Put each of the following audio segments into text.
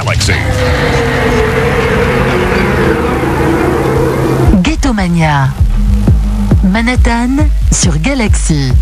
Galaxy. Ghettomania. Manhattan sur Galaxy.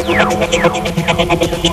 ちょっと待って。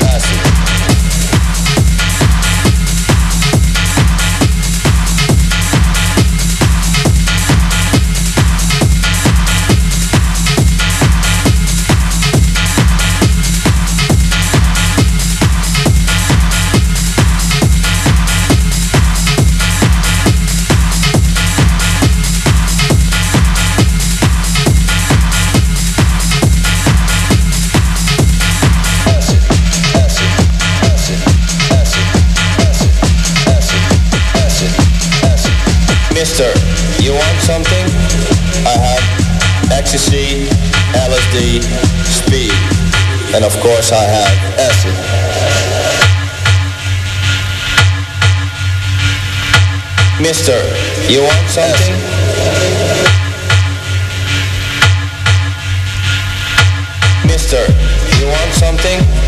classic. course I have acid. Mister, you want something? Mister, you want something?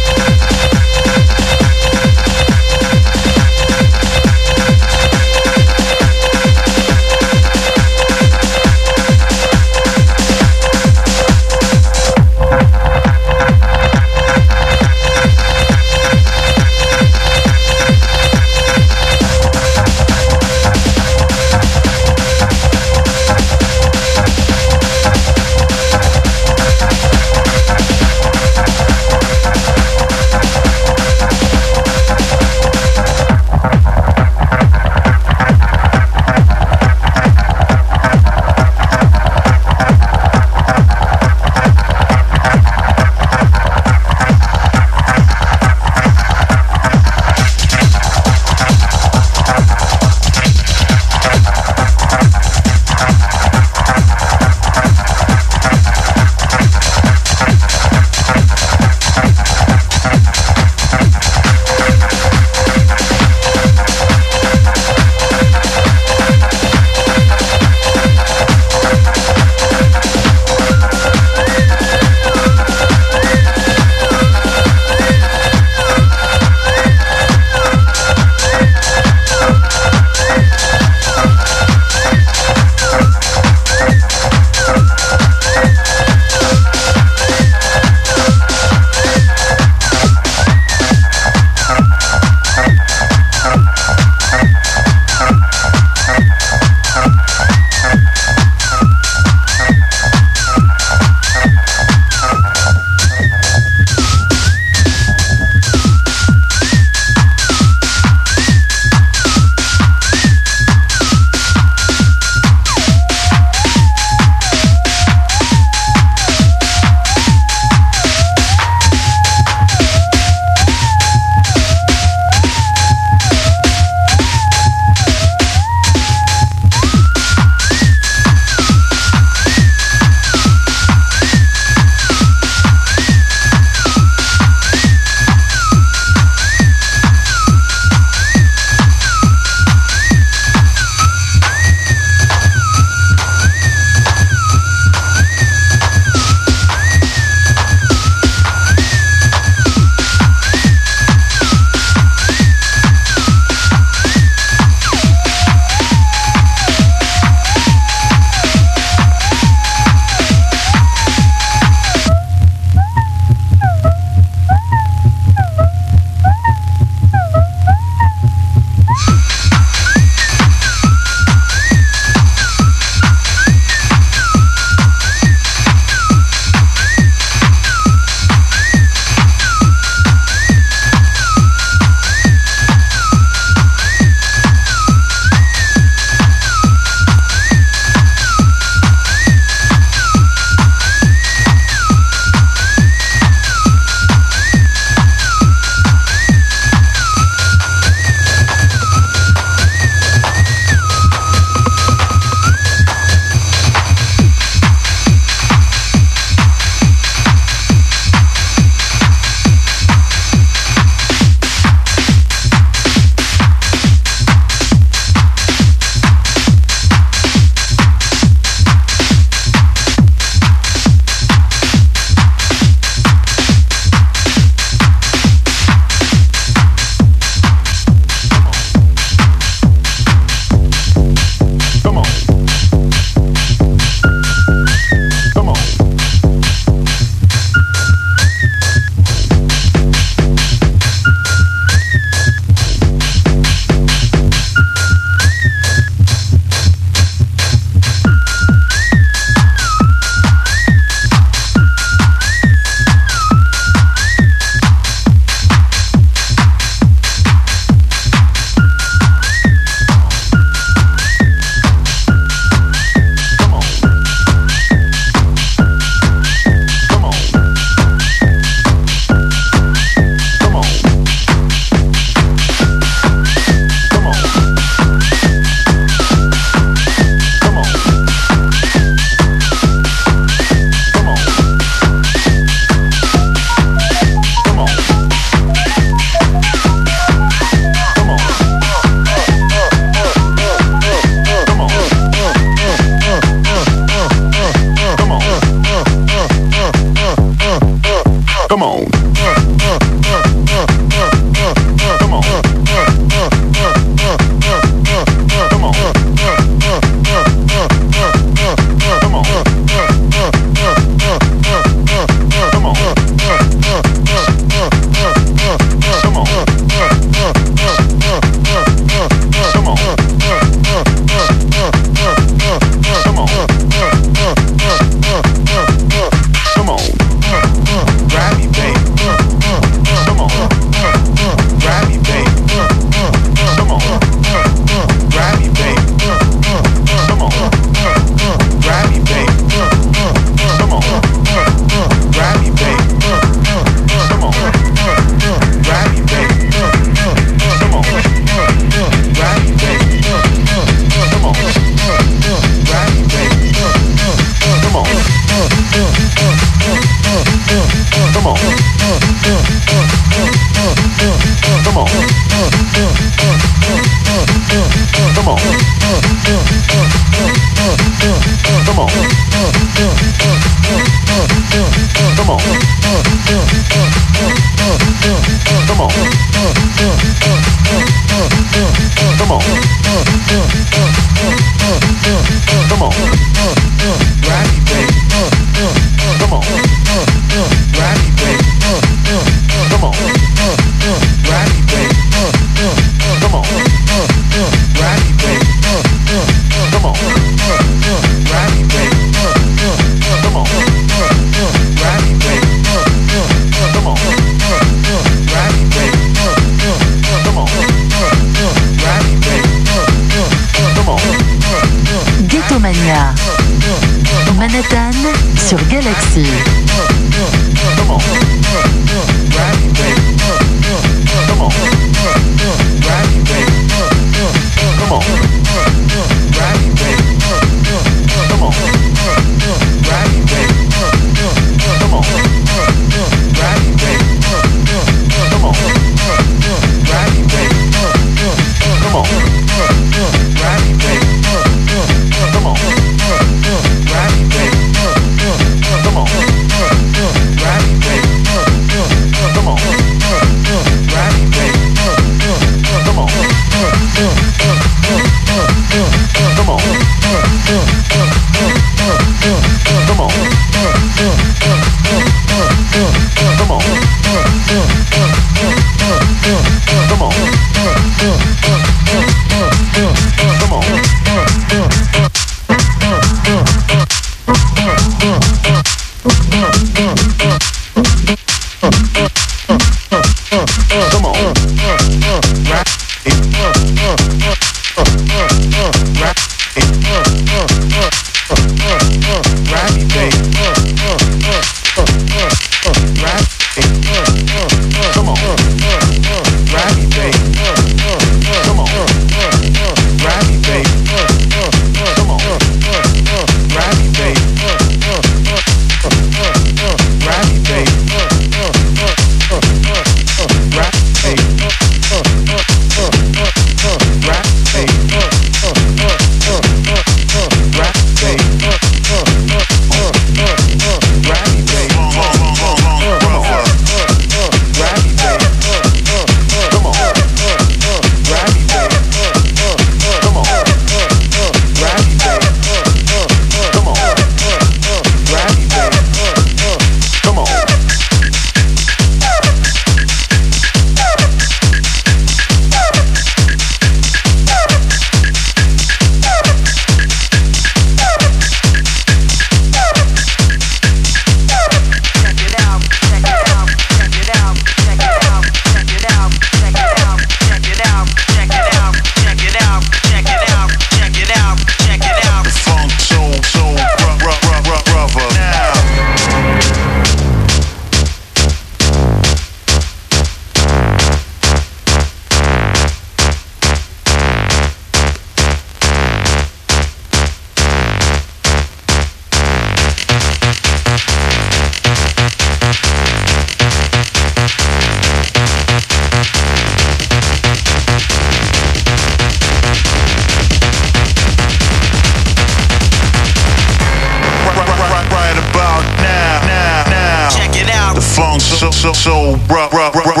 funk brother, funk